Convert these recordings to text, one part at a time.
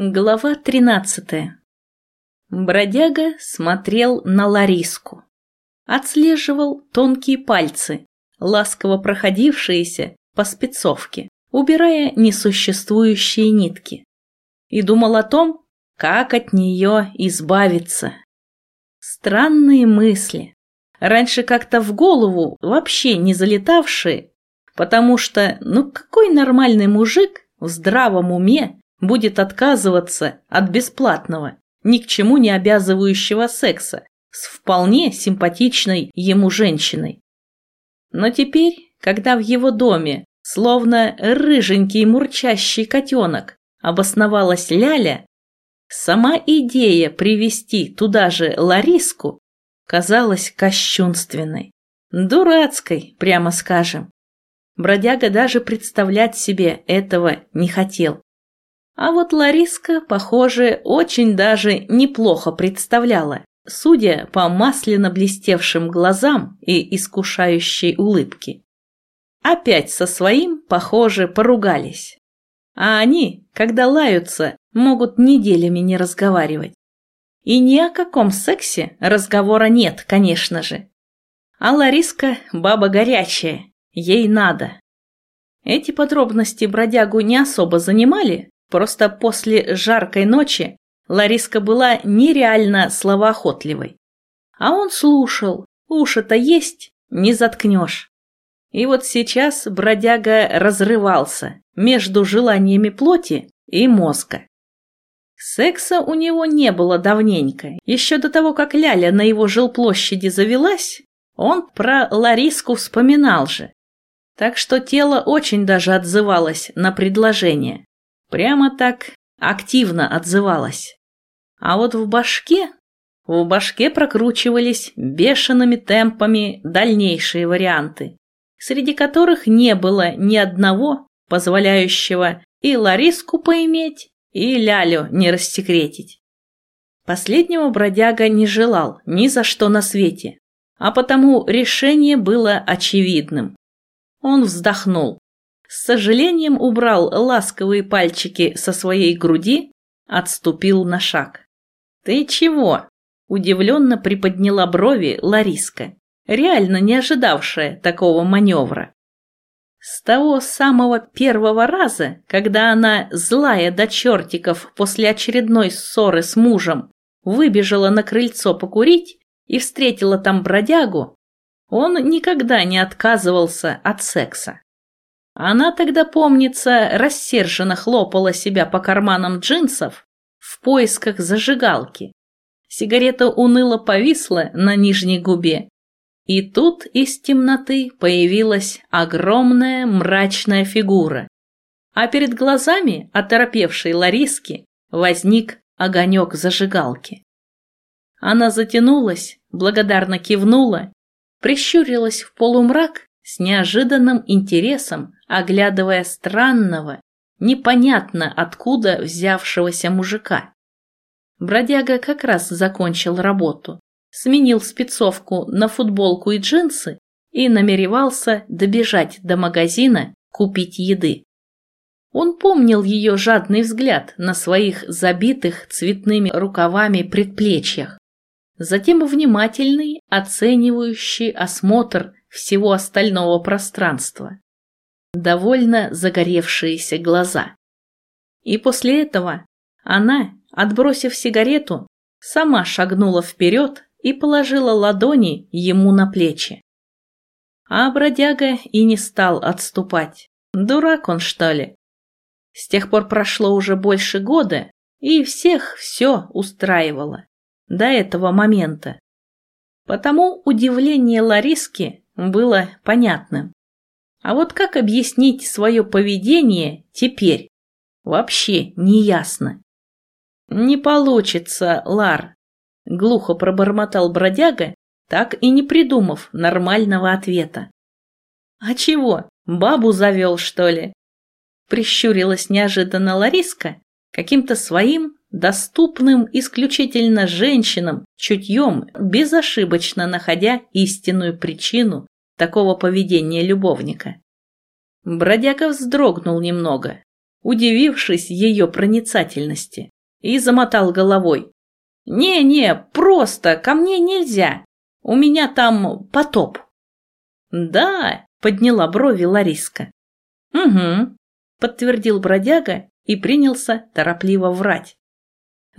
Глава тринадцатая. Бродяга смотрел на Лариску. Отслеживал тонкие пальцы, ласково проходившиеся по спецовке, убирая несуществующие нитки. И думал о том, как от нее избавиться. Странные мысли. Раньше как-то в голову вообще не залетавшие, потому что, ну какой нормальный мужик в здравом уме будет отказываться от бесплатного, ни к чему не обязывающего секса с вполне симпатичной ему женщиной. Но теперь, когда в его доме, словно рыженький мурчащий котенок, обосновалась Ляля, сама идея привести туда же Лариску казалась кощунственной. Дурацкой, прямо скажем. Бродяга даже представлять себе этого не хотел. А вот Лариска, похоже, очень даже неплохо представляла, судя по масляно блестевшим глазам и искушающей улыбке. Опять со своим, похоже, поругались. А они, когда лаются, могут неделями не разговаривать. И ни о каком сексе разговора нет, конечно же. А Лариска – баба горячая, ей надо. Эти подробности бродягу не особо занимали, Просто после жаркой ночи Лариска была нереально словоохотливой. А он слушал, уши-то есть, не заткнешь. И вот сейчас бродяга разрывался между желаниями плоти и мозга. Секса у него не было давненько. Еще до того, как Ляля на его жилплощади завелась, он про Лариску вспоминал же. Так что тело очень даже отзывалось на предложение. Прямо так активно отзывалась. А вот в башке... В башке прокручивались бешеными темпами дальнейшие варианты, среди которых не было ни одного, позволяющего и Лариску поиметь, и Лялю не рассекретить. Последнего бродяга не желал ни за что на свете, а потому решение было очевидным. Он вздохнул. С сожалением убрал ласковые пальчики со своей груди, отступил на шаг. «Ты чего?» – удивленно приподняла брови Лариска, реально не ожидавшая такого маневра. С того самого первого раза, когда она, злая до чертиков после очередной ссоры с мужем, выбежала на крыльцо покурить и встретила там бродягу, он никогда не отказывался от секса. Она тогда, помнится, рассерженно хлопала себя по карманам джинсов в поисках зажигалки. Сигарета уныло повисла на нижней губе. И тут из темноты появилась огромная мрачная фигура. А перед глазами оторопевшей Лариски возник огонек зажигалки. Она затянулась, благодарно кивнула, прищурилась в полумрак с неожиданным интересом оглядывая странного, непонятно откуда взявшегося мужика. Бродяга как раз закончил работу, сменил спецовку на футболку и джинсы и намеревался добежать до магазина купить еды. Он помнил ее жадный взгляд на своих забитых цветными рукавами предплечьях, затем внимательный, оценивающий осмотр всего остального пространства довольно загоревшиеся глаза. И после этого она, отбросив сигарету, сама шагнула вперед и положила ладони ему на плечи. А бродяга и не стал отступать. Дурак он, что ли? С тех пор прошло уже больше года, и всех все устраивало. До этого момента. Потому удивление Лариски было понятным. А вот как объяснить свое поведение теперь? Вообще не ясно. Не получится, Лар, глухо пробормотал бродяга, так и не придумав нормального ответа. А чего, бабу завел, что ли? Прищурилась неожиданно Лариска, каким-то своим, доступным исключительно женщинам, чутьем, безошибочно находя истинную причину такого поведения любовника. Бродяга вздрогнул немного, удивившись ее проницательности, и замотал головой. «Не-не, просто, ко мне нельзя. У меня там потоп». «Да», — подняла брови Лариска. «Угу», — подтвердил бродяга и принялся торопливо врать.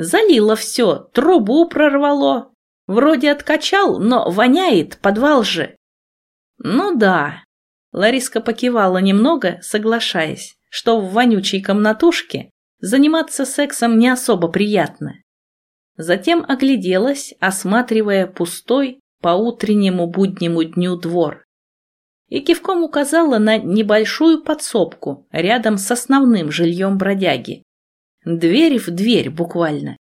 «Залило все, трубу прорвало. Вроде откачал, но воняет, подвал же». «Ну да», — Лариска покивала немного, соглашаясь, что в вонючей комнатушке заниматься сексом не особо приятно. Затем огляделась, осматривая пустой по утреннему буднему дню двор. И кивком указала на небольшую подсобку рядом с основным жильем бродяги. Дверь в дверь буквально.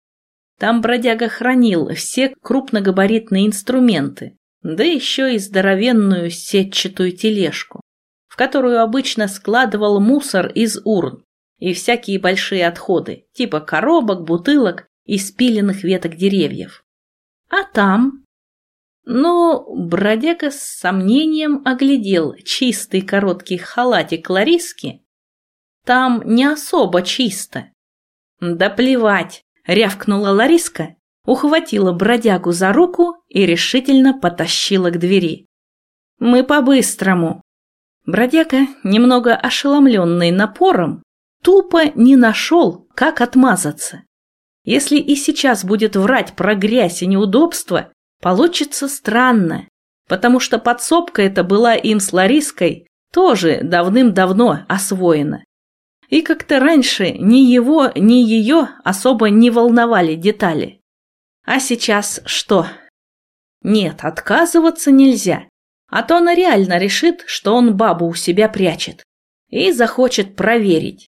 Там бродяга хранил все крупногабаритные инструменты, да еще и здоровенную сетчатую тележку, в которую обычно складывал мусор из урн и всякие большие отходы, типа коробок, бутылок и спиленных веток деревьев. А там... Ну, бродяга с сомнением оглядел чистый короткий халатик Лариски. Там не особо чисто. Да плевать, рявкнула Лариска, ухватила бродягу за руку и решительно потащила к двери. Мы по-быстрому. Бродяга, немного ошеломленный напором, тупо не нашел, как отмазаться. Если и сейчас будет врать про грязь и неудобства, получится странно, потому что подсобка эта была им с Лариской тоже давным-давно освоена. И как-то раньше ни его, ни ее особо не волновали детали. А сейчас что? Нет, отказываться нельзя, а то она реально решит, что он бабу у себя прячет и захочет проверить.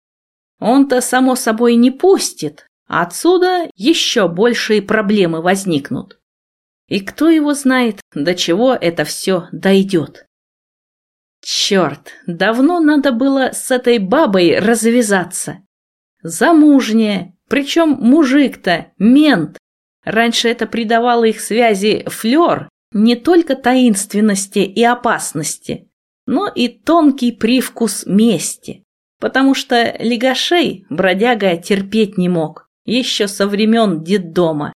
Он-то, само собой, не пустит, Отсюда еще большие проблемы возникнут. И кто его знает, до чего это все дойдет. Черт, давно надо было с этой бабой развязаться. Замужняя, причем мужик-то, мент. Раньше это придавало их связи флер не только таинственности и опасности, но и тонкий привкус мести, потому что легашей бродяга терпеть не мог еще со времен детдома.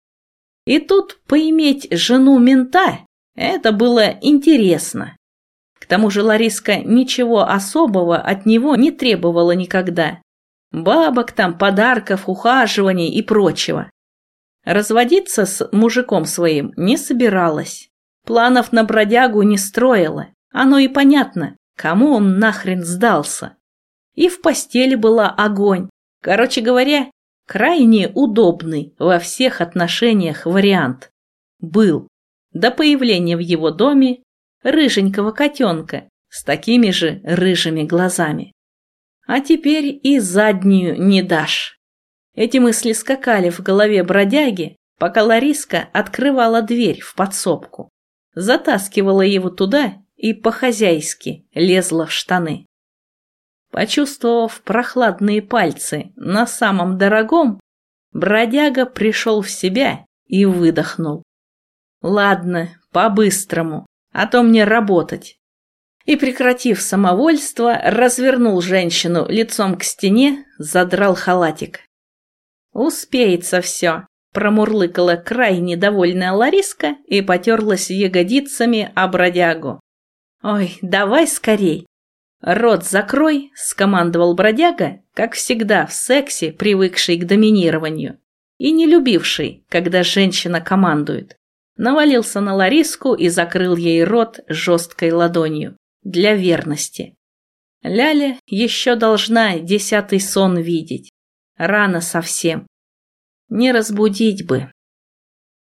И тут поиметь жену мента – это было интересно. Тому же Лариска ничего особого от него не требовала никогда. Бабок там, подарков, ухаживаний и прочего. Разводиться с мужиком своим не собиралась. Планов на бродягу не строила. Оно и понятно, кому он нахрен сдался. И в постели была огонь. Короче говоря, Крайне удобный во всех отношениях вариант. Был. До появления в его доме рыженького котенка с такими же рыжими глазами. А теперь и заднюю не дашь. Эти мысли скакали в голове бродяги, пока Лариска открывала дверь в подсобку, затаскивала его туда и по-хозяйски лезла в штаны. Почувствовав прохладные пальцы на самом дорогом, бродяга пришел в себя и выдохнул. «Ладно, по-быстрому, а то мне работать». И, прекратив самовольство, развернул женщину лицом к стене, задрал халатик. «Успеется все», — промурлыкала крайне довольная Лариска и потерлась ягодицами о бродягу. «Ой, давай скорей, «Рот закрой!» – скомандовал бродяга, как всегда в сексе, привыкший к доминированию и не любивший, когда женщина командует. Навалился на Лариску и закрыл ей рот жесткой ладонью. Для верности. Ляля еще должна десятый сон видеть. Рано совсем. Не разбудить бы.